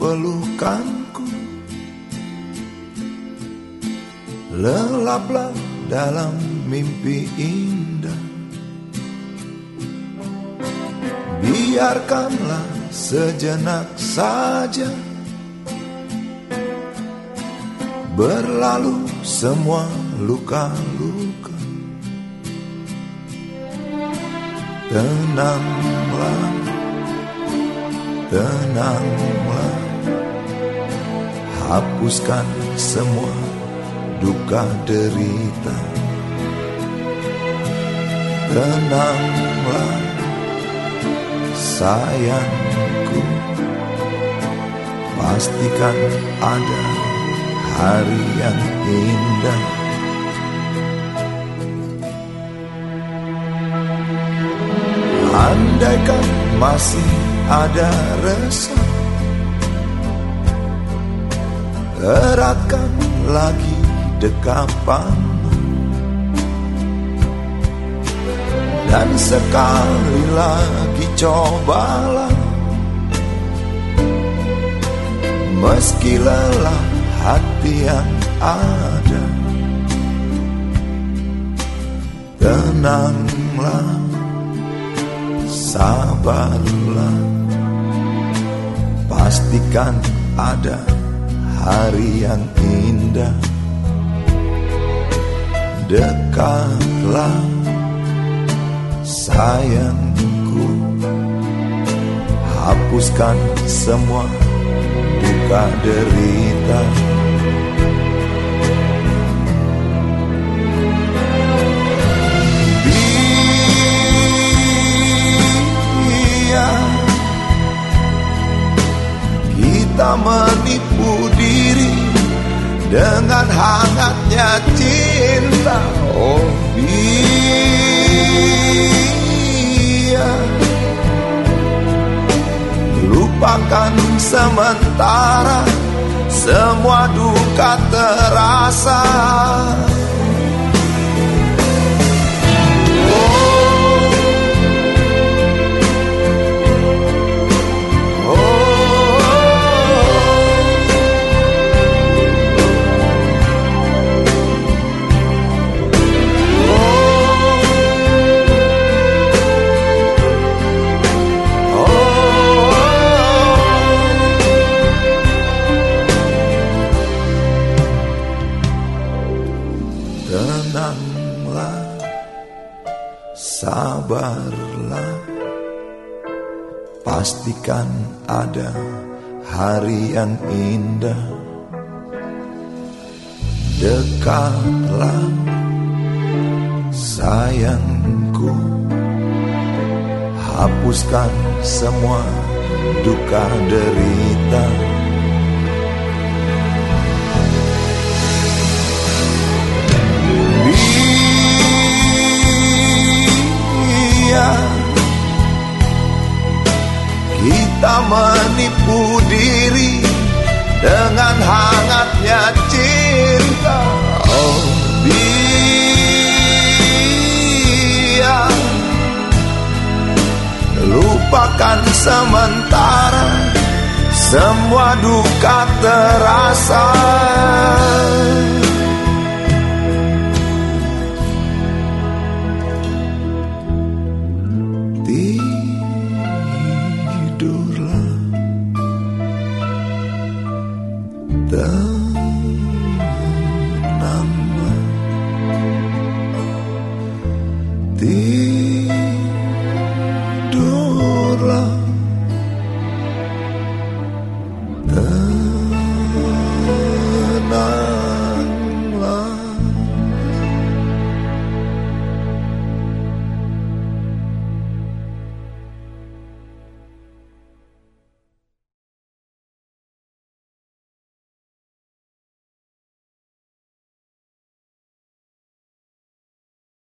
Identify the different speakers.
Speaker 1: pelukanku. Lelaplah dalam mimpi indah. Biarkanlah sejenak saja. Berlalu semua luka-luka. Tenanglah, tenanglah Hapuskan semua duka derita. Tenanglah sayangku Pastikan ada hari yang indah. Andaikan masih ada resah. Eratkan lagi dekapanmu Dan sekali lagi cobalah. Meski lelah hati yang ada Tenanglah Sabarlah. Pastikan ada hari yang indah. Dekatlah sayangku. Hapuskan semua duka derita hangatnya cinta. Oh iya. Lupakan sementara semua duka terasa sabarlah, pastikan ada hari yang indah. Dekatlah, sayangku, hapuskan semua duka derita. Menipu diri dengan hangatnya cinta. Oh biar Lupakan sementara Semua duka terasa tidurlah.